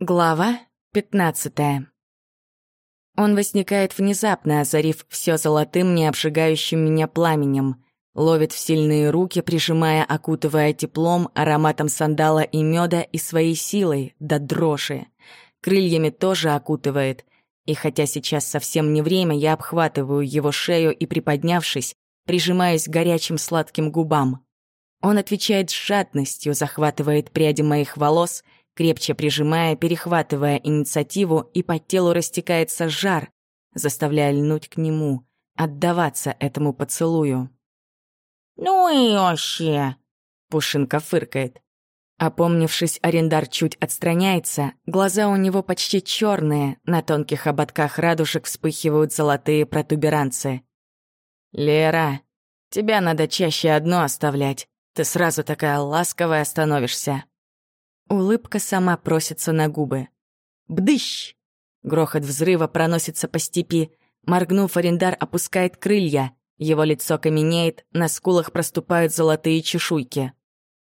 Глава 15 Он возникает внезапно, озарив все золотым, не обжигающим меня пламенем. Ловит в сильные руки, прижимая, окутывая теплом, ароматом сандала и меда и своей силой, до дрожи. Крыльями тоже окутывает. И хотя сейчас совсем не время, я обхватываю его шею и, приподнявшись, прижимаюсь к горячим сладким губам. Он отвечает с жадностью, захватывает пряди моих волос — крепче прижимая, перехватывая инициативу, и по телу растекается жар, заставляя льнуть к нему, отдаваться этому поцелую. «Ну и вообще!» — Пушинка фыркает. Опомнившись, арендар чуть отстраняется, глаза у него почти черные, на тонких ободках радужек вспыхивают золотые протуберанцы. «Лера, тебя надо чаще одно оставлять, ты сразу такая ласковая становишься». Улыбка сама просится на губы. Бдыщ! Грохот взрыва проносится по степи. Моргнув, арендар опускает крылья. Его лицо каменеет, на скулах проступают золотые чешуйки.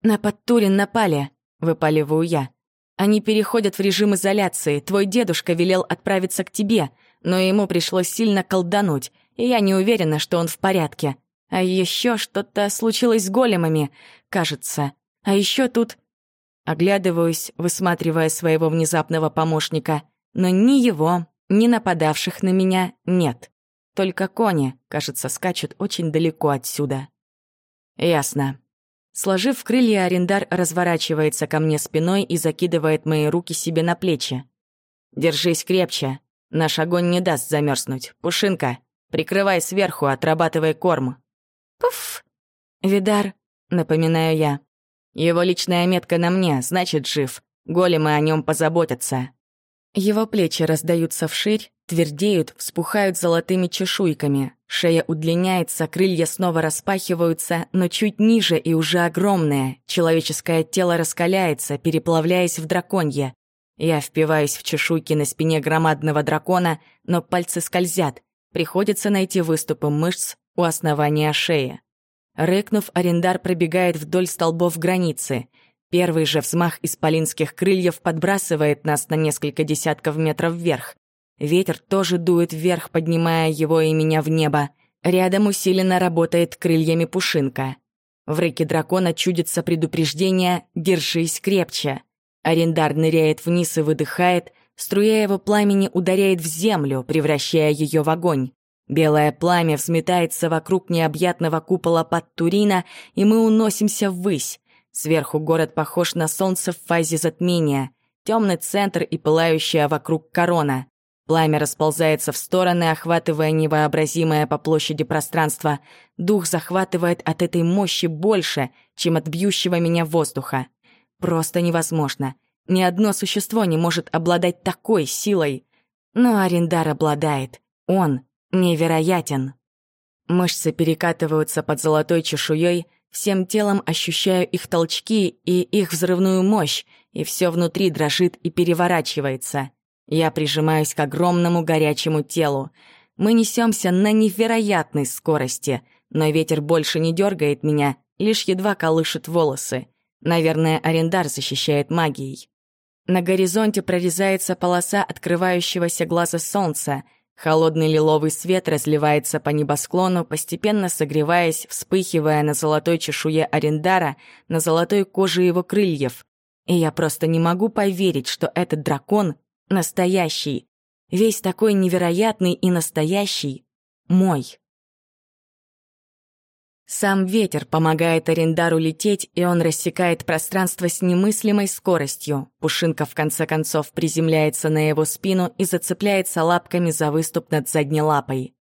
«На Подтурин напали», — выпаливаю я. «Они переходят в режим изоляции. Твой дедушка велел отправиться к тебе, но ему пришлось сильно колдануть, и я не уверена, что он в порядке. А еще что-то случилось с големами, кажется. А еще тут Оглядываюсь, высматривая своего внезапного помощника, но ни его, ни нападавших на меня нет. Только кони, кажется, скачут очень далеко отсюда. Ясно. Сложив крылья, арендар разворачивается ко мне спиной и закидывает мои руки себе на плечи. «Держись крепче. Наш огонь не даст замерзнуть. Пушинка, прикрывай сверху, отрабатывай корм». «Пуф!» «Видар», — напоминаю я. Его личная метка на мне, значит, жив. Големы о нем позаботятся. Его плечи раздаются вширь, твердеют, вспухают золотыми чешуйками. Шея удлиняется, крылья снова распахиваются, но чуть ниже и уже огромное. Человеческое тело раскаляется, переплавляясь в драконье. Я впиваюсь в чешуйки на спине громадного дракона, но пальцы скользят. Приходится найти выступы мышц у основания шеи. Рыкнув, арендар пробегает вдоль столбов границы. Первый же взмах исполинских крыльев подбрасывает нас на несколько десятков метров вверх. Ветер тоже дует вверх, поднимая его и меня в небо. Рядом усиленно работает крыльями пушинка. В рыке дракона чудится предупреждение «Держись крепче». Арендар ныряет вниз и выдыхает, струя его пламени ударяет в землю, превращая ее в огонь. Белое пламя взметается вокруг необъятного купола под Турина, и мы уносимся ввысь. Сверху город похож на солнце в фазе затмения. Темный центр и пылающая вокруг корона. Пламя расползается в стороны, охватывая невообразимое по площади пространство. Дух захватывает от этой мощи больше, чем от бьющего меня воздуха. Просто невозможно. Ни одно существо не может обладать такой силой. Но Арендар обладает. Он невероятен. Мышцы перекатываются под золотой чешуей, всем телом ощущаю их толчки и их взрывную мощь, и все внутри дрожит и переворачивается. Я прижимаюсь к огромному горячему телу. Мы несемся на невероятной скорости, но ветер больше не дергает меня, лишь едва колышет волосы. Наверное, арендар защищает магией. На горизонте прорезается полоса открывающегося глаза солнца — Холодный лиловый свет разливается по небосклону, постепенно согреваясь, вспыхивая на золотой чешуе Арендара, на золотой коже его крыльев. И я просто не могу поверить, что этот дракон настоящий. Весь такой невероятный и настоящий. Мой. Сам ветер помогает Арендару лететь, и он рассекает пространство с немыслимой скоростью. Пушинка в конце концов приземляется на его спину и зацепляется лапками за выступ над задней лапой.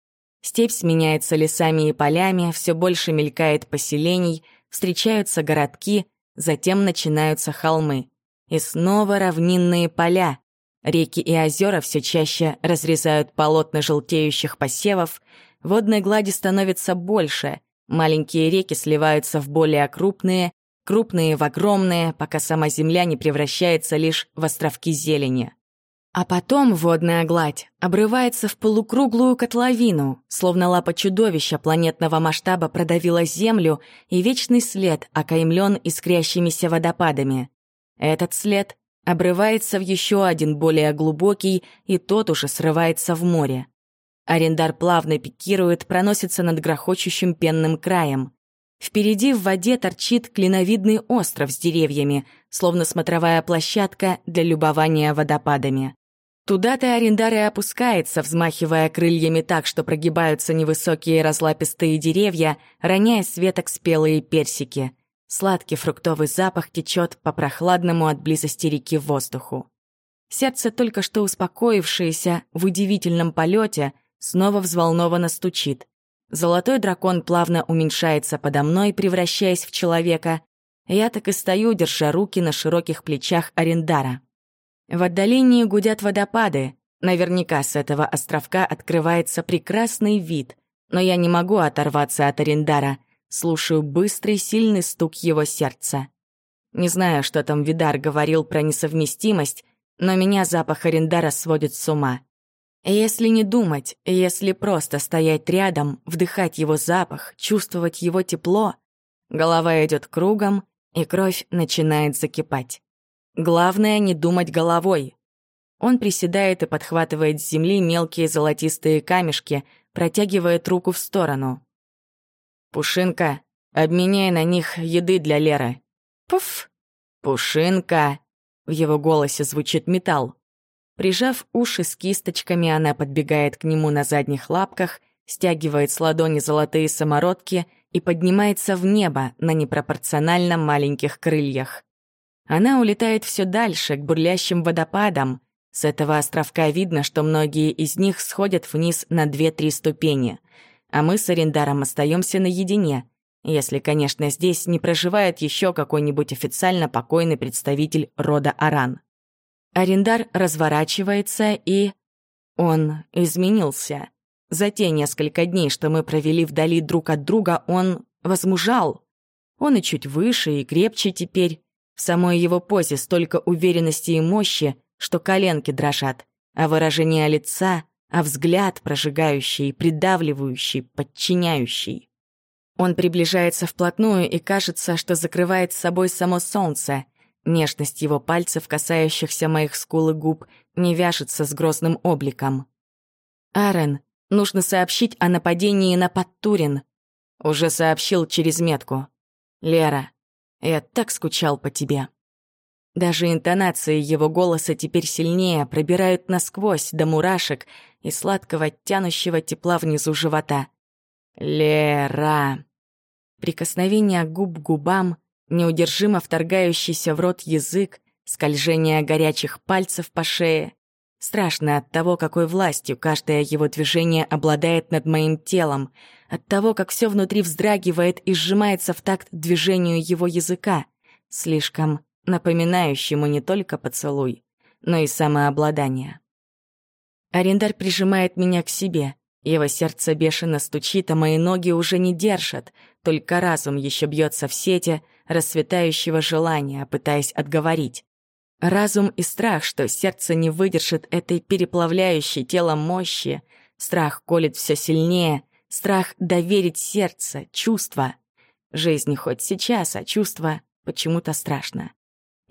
Степь сменяется лесами и полями, все больше мелькает поселений, встречаются городки, затем начинаются холмы. И снова равнинные поля. Реки и озера все чаще разрезают полотна желтеющих посевов, водной глади становится больше — Маленькие реки сливаются в более крупные, крупные в огромные, пока сама земля не превращается лишь в островки зелени. А потом водная гладь обрывается в полукруглую котловину, словно лапа чудовища планетного масштаба продавила землю, и вечный след окаймлен искрящимися водопадами. Этот след обрывается в еще один более глубокий, и тот уже срывается в море. Арендар плавно пикирует, проносится над грохочущим пенным краем. Впереди в воде торчит клиновидный остров с деревьями, словно смотровая площадка для любования водопадами. Туда-то Арендар и опускается, взмахивая крыльями так, что прогибаются невысокие разлапистые деревья, роняя с веток спелые персики. Сладкий фруктовый запах течет по прохладному от близости реки воздуху. Сердце, только что успокоившееся в удивительном полете, снова взволнованно стучит. Золотой дракон плавно уменьшается подо мной, превращаясь в человека. Я так и стою, держа руки на широких плечах Арендара. В отдалении гудят водопады. Наверняка с этого островка открывается прекрасный вид, но я не могу оторваться от Арендара. Слушаю быстрый, сильный стук его сердца. Не знаю, что там Видар говорил про несовместимость, но меня запах Арендара сводит с ума. Если не думать, если просто стоять рядом, вдыхать его запах, чувствовать его тепло, голова идет кругом, и кровь начинает закипать. Главное — не думать головой. Он приседает и подхватывает с земли мелкие золотистые камешки, протягивает руку в сторону. «Пушинка, обменяй на них еды для Леры». «Пуф!» «Пушинка!» В его голосе звучит металл. Прижав уши с кисточками, она подбегает к нему на задних лапках, стягивает с ладони золотые самородки и поднимается в небо на непропорционально маленьких крыльях. Она улетает все дальше, к бурлящим водопадам. С этого островка видно, что многие из них сходят вниз на две-три ступени. А мы с Арендаром остаемся наедине, если, конечно, здесь не проживает еще какой-нибудь официально покойный представитель рода Аран. Арендар разворачивается и... Он изменился. За те несколько дней, что мы провели вдали друг от друга, он возмужал. Он и чуть выше, и крепче теперь. В самой его позе столько уверенности и мощи, что коленки дрожат, а выражение лица, а взгляд прожигающий, придавливающий, подчиняющий. Он приближается вплотную и кажется, что закрывает с собой само солнце. Нежность его пальцев, касающихся моих скул и губ, не вяжется с грозным обликом. «Арен, нужно сообщить о нападении на Подтурин». Уже сообщил через метку. «Лера, я так скучал по тебе». Даже интонации его голоса теперь сильнее, пробирают насквозь до мурашек и сладкого тянущего тепла внизу живота. «Лера!» Прикосновение губ к губам, неудержимо вторгающийся в рот язык, скольжение горячих пальцев по шее. Страшно от того, какой властью каждое его движение обладает над моим телом, от того, как все внутри вздрагивает и сжимается в такт движению его языка, слишком напоминающему не только поцелуй, но и самообладание. Арендар прижимает меня к себе. Его сердце бешено стучит, а мои ноги уже не держат, только разум еще бьется в сети расцветающего желания, пытаясь отговорить. Разум и страх, что сердце не выдержит этой переплавляющей тело мощи. Страх колет все сильнее. Страх доверить сердце, чувства. Жизнь хоть сейчас, а чувства почему-то страшно.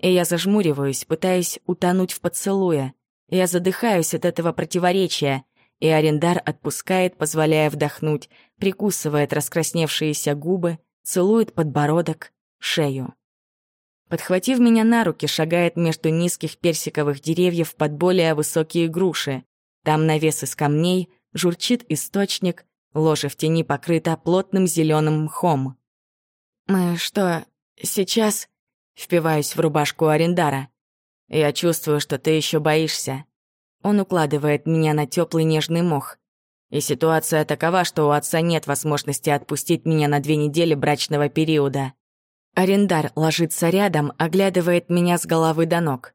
И я зажмуриваюсь, пытаясь утонуть в поцелуе. Я задыхаюсь от этого противоречия, и арендар отпускает, позволяя вдохнуть, прикусывает раскрасневшиеся губы, целует подбородок, шею. Подхватив меня на руки, шагает между низких персиковых деревьев под более высокие груши. Там навес из камней, журчит источник, ложе в тени покрыто плотным зеленым мхом. «Мы что, сейчас...» — впиваюсь в рубашку Арендара. «Я чувствую, что ты еще боишься». Он укладывает меня на теплый нежный мох. И ситуация такова, что у отца нет возможности отпустить меня на две недели брачного периода. Арендар ложится рядом, оглядывает меня с головы до ног.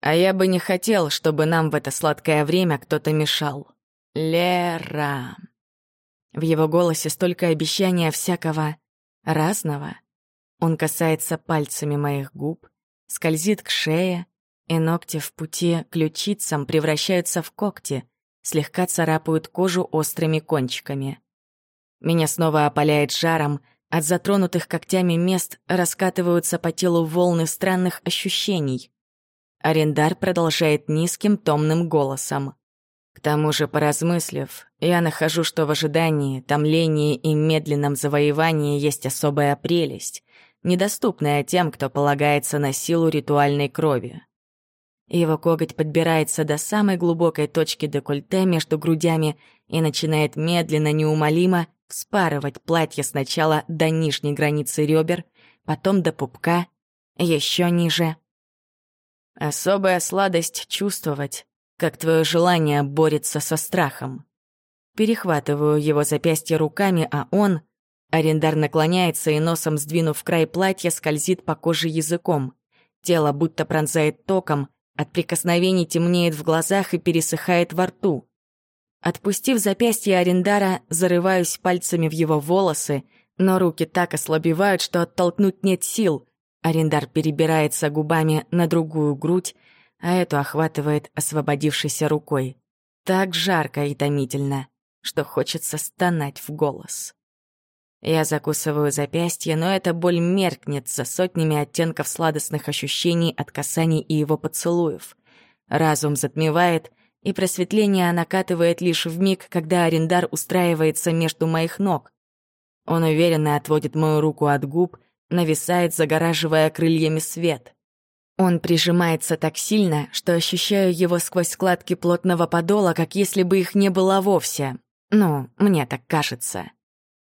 А я бы не хотел, чтобы нам в это сладкое время кто-то мешал. Лера. В его голосе столько обещания всякого разного. Он касается пальцами моих губ, скользит к шее, и ногти в пути ключицам превращаются в когти, слегка царапают кожу острыми кончиками. Меня снова опаляет жаром, от затронутых когтями мест раскатываются по телу волны странных ощущений. Арендар продолжает низким томным голосом. К тому же, поразмыслив, я нахожу, что в ожидании, томлении и медленном завоевании есть особая прелесть, недоступная тем, кто полагается на силу ритуальной крови. Его коготь подбирается до самой глубокой точки декольте между грудями и начинает медленно, неумолимо вспарывать платье сначала до нижней границы ребер, потом до пупка, еще ниже. Особая сладость чувствовать, как твое желание борется со страхом. Перехватываю его запястье руками, а он... Арендар наклоняется и носом, сдвинув край платья, скользит по коже языком. Тело будто пронзает током, от прикосновений темнеет в глазах и пересыхает во рту. Отпустив запястье Арендара, зарываюсь пальцами в его волосы, но руки так ослабевают, что оттолкнуть нет сил. Арендар перебирается губами на другую грудь, а эту охватывает освободившейся рукой. Так жарко и томительно, что хочется стонать в голос. Я закусываю запястье, но эта боль меркнет за сотнями оттенков сладостных ощущений от касаний и его поцелуев. Разум затмевает, и просветление накатывает лишь в миг, когда арендар устраивается между моих ног. Он уверенно отводит мою руку от губ, нависает, загораживая крыльями свет. Он прижимается так сильно, что ощущаю его сквозь складки плотного подола, как если бы их не было вовсе. Ну, мне так кажется.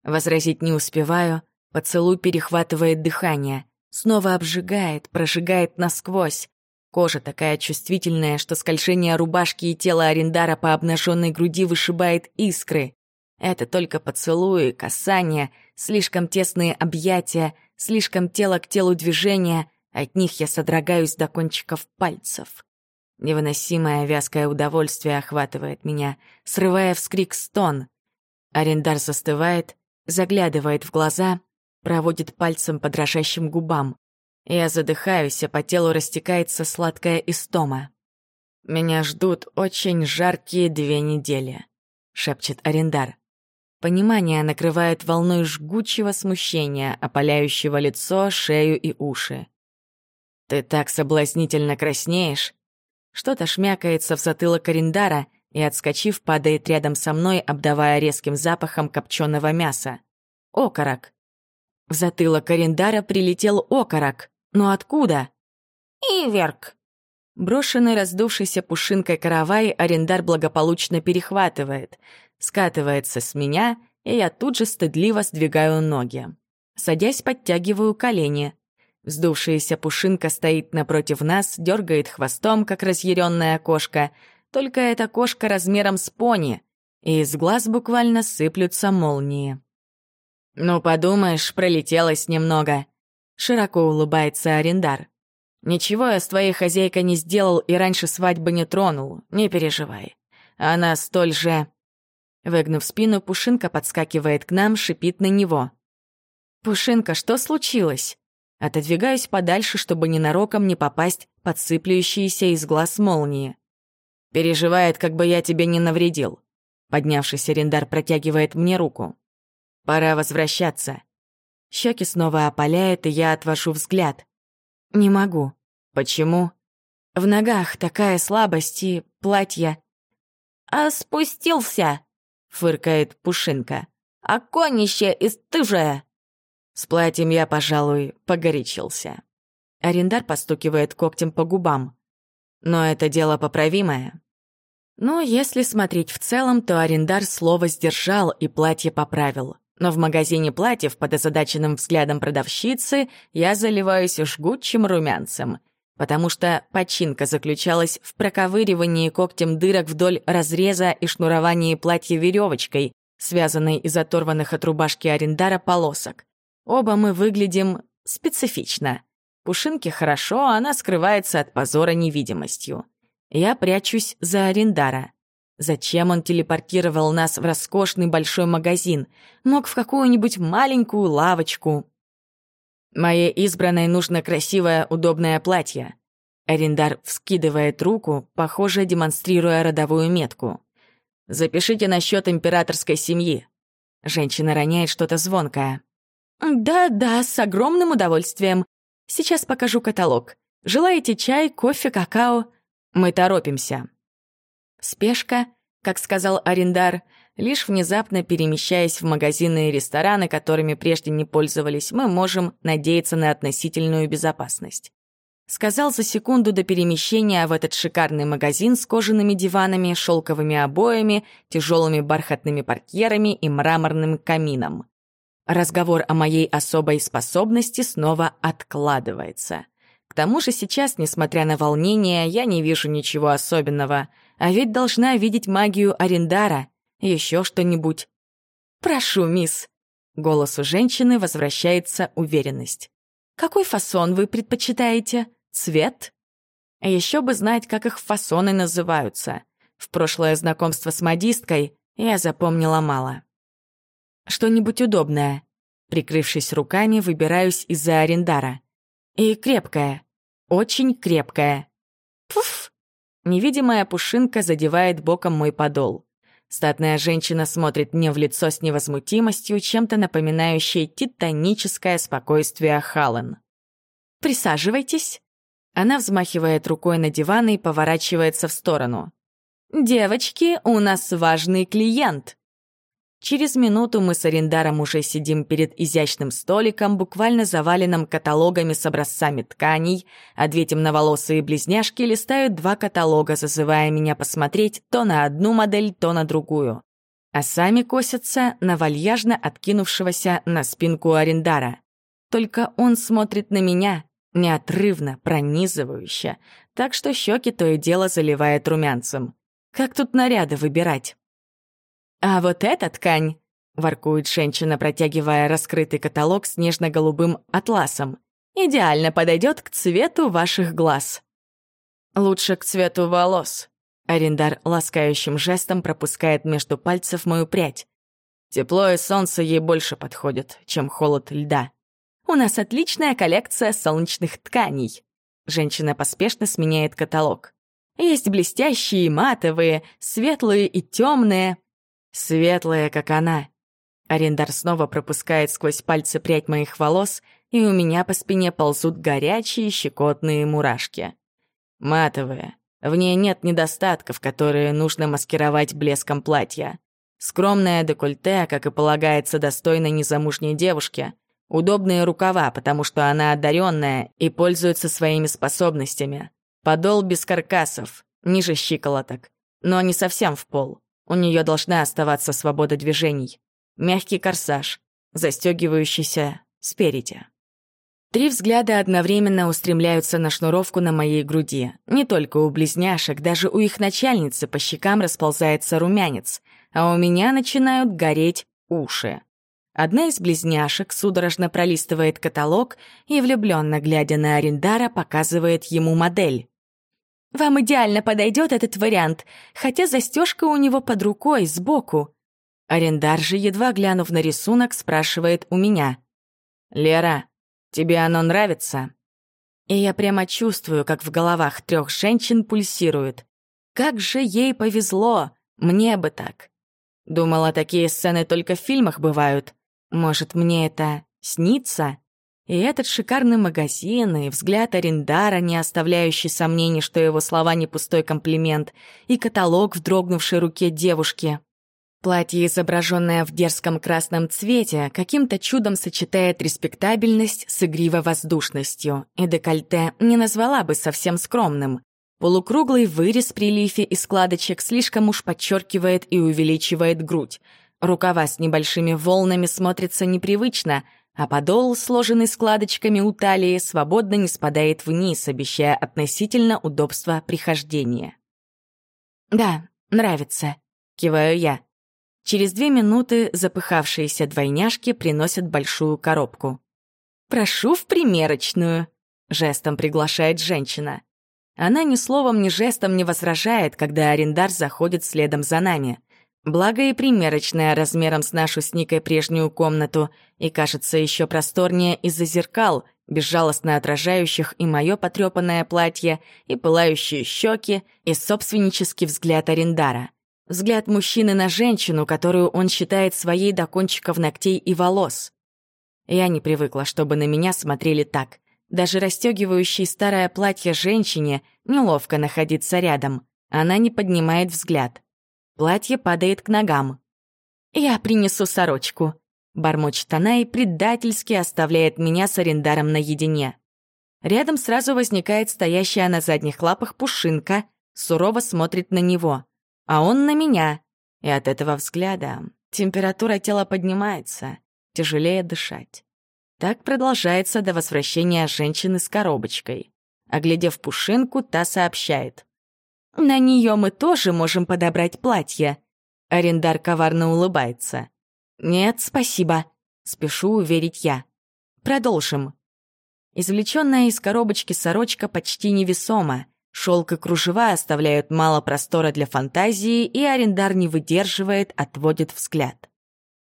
Возразить не успеваю, поцелуй перехватывает дыхание, снова обжигает, прожигает насквозь. Кожа такая чувствительная, что скольжение рубашки и тела Арендара по обнаженной груди вышибает искры. Это только поцелуи, касания, слишком тесные объятия, слишком тело к телу движения, от них я содрогаюсь до кончиков пальцев. Невыносимое вязкое удовольствие охватывает меня, срывая вскрик стон. Арендар застывает, заглядывает в глаза, проводит пальцем по дрожащим губам. Я задыхаюсь, а по телу растекается сладкая истома. «Меня ждут очень жаркие две недели», — шепчет Арендар. Понимание накрывает волной жгучего смущения, опаляющего лицо, шею и уши. «Ты так соблазнительно краснеешь!» Что-то шмякается в затылок Арендара и, отскочив, падает рядом со мной, обдавая резким запахом копченого мяса. Окорок. В затылок Арендара прилетел окорок. Но откуда? «Иверк!» Брошенный раздувшейся пушинкой каравай Арендар благополучно перехватывает, скатывается с меня, и я тут же стыдливо сдвигаю ноги. Садясь, подтягиваю колени. Вздувшаяся пушинка стоит напротив нас, дергает хвостом, как разъяренная кошка. Только эта кошка размером с пони, и из глаз буквально сыплются молнии. «Ну, подумаешь, пролетелось немного», — широко улыбается Арендар. «Ничего я с твоей хозяйкой не сделал и раньше свадьбы не тронул, не переживай. Она столь же...» Выгнув спину, Пушинка подскакивает к нам, шипит на него. «Пушинка, что случилось?» Отодвигаюсь подальше, чтобы ненароком не попасть под сыплющиеся из глаз молнии. «Переживает, как бы я тебе не навредил». Поднявшись, Арендар протягивает мне руку. «Пора возвращаться». Щеки снова опаляет, и я отвожу взгляд. «Не могу». «Почему?» «В ногах такая слабость и платье». «А спустился!» — фыркает Пушинка. «А конище истыжее!» С платьем я, пожалуй, погорячился. Арендар постукивает когтем по губам. Но это дело поправимое. Но если смотреть в целом, то арендар слово сдержал и платье поправил. Но в магазине платьев под озадаченным взглядом продавщицы я заливаюсь жгучим румянцем, потому что починка заключалась в проковыривании когтем дырок вдоль разреза и шнуровании платья веревочкой, связанной из оторванных от рубашки арендара полосок. Оба мы выглядим специфично. Пушинке хорошо, а она скрывается от позора невидимостью. Я прячусь за Арендара. Зачем он телепортировал нас в роскошный большой магазин? Мог в какую-нибудь маленькую лавочку. Моей избранной нужно красивое, удобное платье. Арендар вскидывает руку, похоже, демонстрируя родовую метку. «Запишите на счет императорской семьи». Женщина роняет что-то звонкое. «Да-да, с огромным удовольствием. Сейчас покажу каталог. Желаете чай, кофе, какао? Мы торопимся. Спешка, как сказал Арендар, лишь внезапно перемещаясь в магазины и рестораны, которыми прежде не пользовались, мы можем надеяться на относительную безопасность. Сказал за секунду до перемещения в этот шикарный магазин с кожаными диванами, шелковыми обоями, тяжелыми бархатными портьерами и мраморным камином. Разговор о моей особой способности снова откладывается. К тому же сейчас, несмотря на волнение, я не вижу ничего особенного, а ведь должна видеть магию Арендара, еще что-нибудь. «Прошу, мисс!» Голосу женщины возвращается уверенность. «Какой фасон вы предпочитаете? Цвет?» Еще бы знать, как их фасоны называются. В прошлое знакомство с модисткой я запомнила мало. Что-нибудь удобное. Прикрывшись руками, выбираюсь из-за арендара. И крепкая. Очень крепкая. Пуф! Невидимая пушинка задевает боком мой подол. Статная женщина смотрит мне в лицо с невозмутимостью, чем-то напоминающей титаническое спокойствие Халлен. «Присаживайтесь». Она взмахивает рукой на диван и поворачивается в сторону. «Девочки, у нас важный клиент!» Через минуту мы с арендаром уже сидим перед изящным столиком, буквально заваленным каталогами с образцами тканей, а две темноволосые близняшки листают два каталога, зазывая меня посмотреть то на одну модель, то на другую. А сами косятся на вальяжно откинувшегося на спинку арендара. Только он смотрит на меня, неотрывно, пронизывающе, так что щеки то и дело заливает румянцем. Как тут наряды выбирать? «А вот эта ткань», — воркует женщина, протягивая раскрытый каталог с нежно-голубым атласом, «идеально подойдет к цвету ваших глаз». «Лучше к цвету волос», — арендар ласкающим жестом пропускает между пальцев мою прядь. Тепло и солнце ей больше подходит, чем холод льда. «У нас отличная коллекция солнечных тканей». Женщина поспешно сменяет каталог. Есть блестящие, матовые, светлые и темные, Светлая, как она. Арендар снова пропускает сквозь пальцы прядь моих волос, и у меня по спине ползут горячие щекотные мурашки. Матовая. В ней нет недостатков, которые нужно маскировать блеском платья. Скромное декольте, как и полагается достойной незамужней девушке. Удобные рукава, потому что она одаренная и пользуется своими способностями. Подол без каркасов, ниже щиколоток, но не совсем в пол. У нее должна оставаться свобода движений. Мягкий корсаж, застегивающийся спереди. Три взгляда одновременно устремляются на шнуровку на моей груди. Не только у близняшек, даже у их начальницы по щекам расползается румянец, а у меня начинают гореть уши. Одна из близняшек судорожно пролистывает каталог и, влюбленно глядя на Арендара, показывает ему модель. Вам идеально подойдет этот вариант, хотя застежка у него под рукой, сбоку. Арендар же, едва глянув на рисунок, спрашивает у меня. «Лера, тебе оно нравится?» И я прямо чувствую, как в головах трех женщин пульсирует. Как же ей повезло! Мне бы так. Думала, такие сцены только в фильмах бывают. Может, мне это снится? И этот шикарный магазин, и взгляд Арендара, не оставляющий сомнений, что его слова не пустой комплимент, и каталог в дрогнувшей руке девушки. Платье, изображенное в дерзком красном цвете, каким-то чудом сочетает респектабельность с игриво-воздушностью, и декольте не назвала бы совсем скромным. Полукруглый вырез при лифе и складочек слишком уж подчеркивает и увеличивает грудь. Рукава с небольшими волнами смотрятся непривычно — а подол, сложенный складочками у талии, свободно не спадает вниз, обещая относительно удобства прихождения. «Да, нравится», — киваю я. Через две минуты запыхавшиеся двойняшки приносят большую коробку. «Прошу в примерочную», — жестом приглашает женщина. Она ни словом, ни жестом не возражает, когда арендар заходит следом за нами — Благо и примерочная размером с нашу с Никой прежнюю комнату и кажется еще просторнее из-за зеркал, безжалостно отражающих и мое потрепанное платье, и пылающие щеки, и собственнический взгляд Арендара. Взгляд мужчины на женщину, которую он считает своей до кончиков ногтей и волос. Я не привыкла, чтобы на меня смотрели так. Даже расстегивающей старое платье женщине неловко находиться рядом. Она не поднимает взгляд. Платье падает к ногам. «Я принесу сорочку», — бормочет она и предательски оставляет меня с арендаром наедине. Рядом сразу возникает стоящая на задних лапах пушинка, сурово смотрит на него, а он на меня. И от этого взгляда температура тела поднимается, тяжелее дышать. Так продолжается до возвращения женщины с коробочкой. Оглядев пушинку, та сообщает. «На нее мы тоже можем подобрать платье». Арендар коварно улыбается. «Нет, спасибо», — спешу уверить я. «Продолжим». Извлеченная из коробочки сорочка почти невесома. Шелк и кружева оставляют мало простора для фантазии, и арендар не выдерживает, отводит взгляд.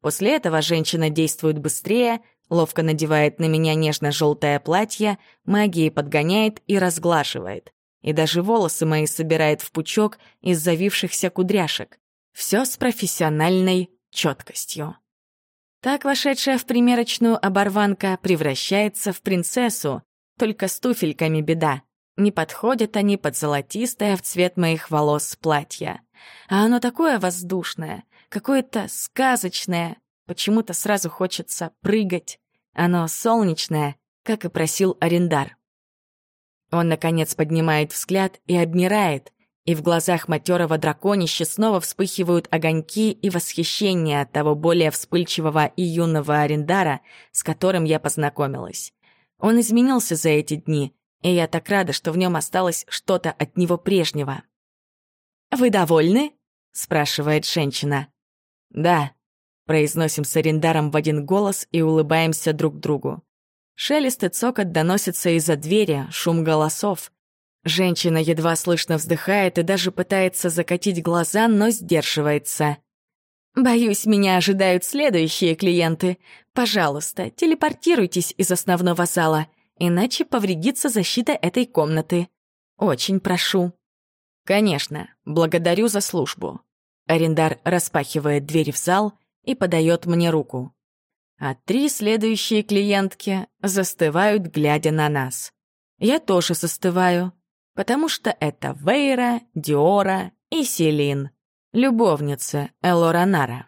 После этого женщина действует быстрее, ловко надевает на меня нежно-желтое платье, магией подгоняет и разглаживает. И даже волосы мои собирает в пучок из завившихся кудряшек. Все с профессиональной четкостью. Так вошедшая в примерочную оборванка превращается в принцессу, только с туфельками беда. Не подходят они под золотистое в цвет моих волос платье. А оно такое воздушное, какое-то сказочное. Почему-то сразу хочется прыгать. Оно солнечное, как и просил арендар. Он, наконец, поднимает взгляд и обмирает, и в глазах матерого драконища снова вспыхивают огоньки и восхищение от того более вспыльчивого и юного арендара, с которым я познакомилась. Он изменился за эти дни, и я так рада, что в нем осталось что-то от него прежнего. «Вы довольны?» — спрашивает женщина. «Да», — произносим с арендаром в один голос и улыбаемся друг другу. Шелест и цокот доносятся из-за двери, шум голосов. Женщина едва слышно вздыхает и даже пытается закатить глаза, но сдерживается. «Боюсь, меня ожидают следующие клиенты. Пожалуйста, телепортируйтесь из основного зала, иначе повредится защита этой комнаты. Очень прошу». «Конечно, благодарю за службу». Арендар распахивает дверь в зал и подает мне руку. А три следующие клиентки застывают, глядя на нас. Я тоже застываю потому что это Вейра, Диора и Селин, любовница Элоранара.